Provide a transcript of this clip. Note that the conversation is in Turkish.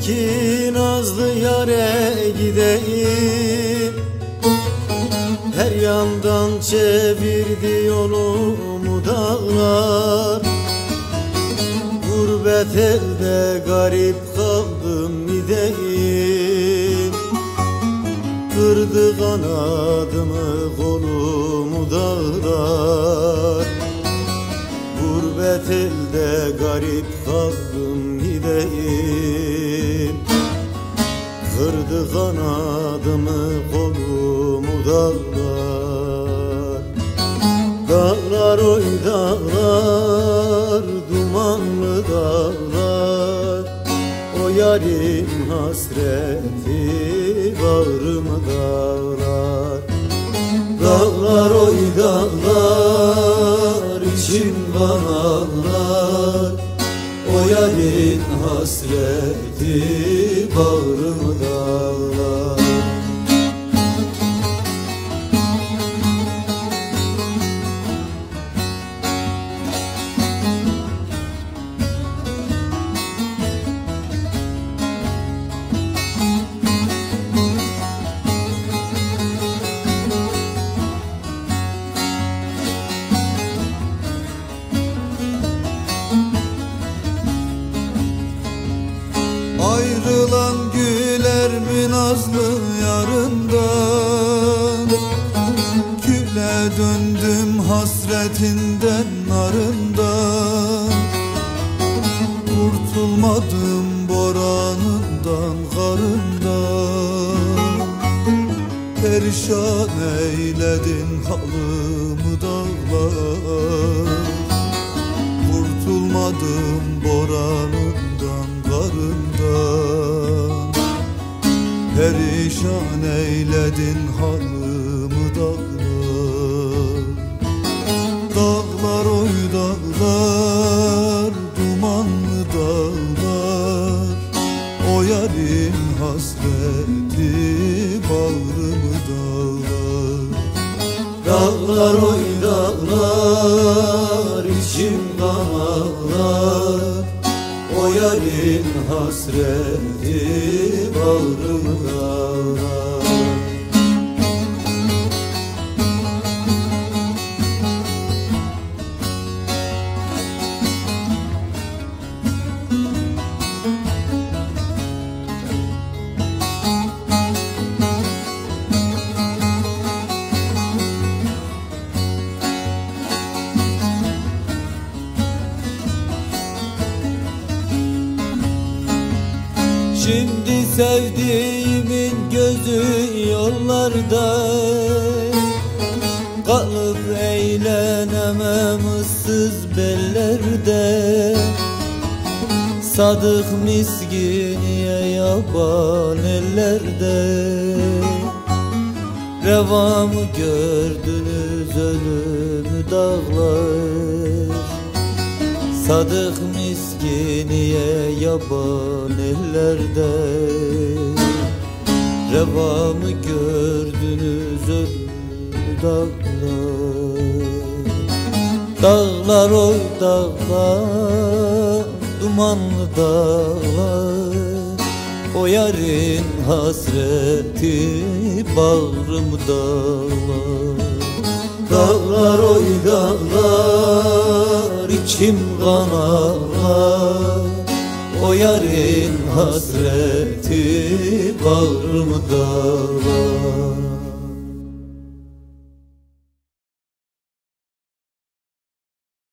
ki nazlı yare gideyim. Her yandan çevirdi yolumu dağlar. Gurbet elde garip kaldım gideyim. Kırdı kanadımı kolumu dağlar Gurbet elde garip kaldım gideyim. Kırdı kanadımı kolumu dağlar. Dağlar oy dağlar dumanlı dağlar? O yarim hasreti bağrımı dağlar. Dağlar oy dağlar içim kanarlar O yarin hasreti bağrımı dağlar nazlı yarından Küle döndüm hasretinden narından Kurtulmadım boranından karından Perişan eyledin halımı dağlar Kurtulmadım boranından karından Perişan eyledin halımı dağlar. Dağlar oy dağlar Dumanlı dağlar? O yarim hasreti bağrımı dağlar? Dağlar oy dağlar içim kanarlar O yarin hasreti bağrımı Şimdi sevdiğimin gözü yollarda. Kalıp eğlenemem ıssız bellerde. Sadık miskiniye yaban ellerde. Revamı gördünüz ölümü dağlar Sadık miskiniye yaban ellerde. Revamı gördünüz ölü dağlar. Dağlar oy dağlar Dumanlı dağlar. O yarın hasreti bağrımı dağlar. Dağlar oy dağlar içim kanarlar O yarın hasreti bağrımı dağlar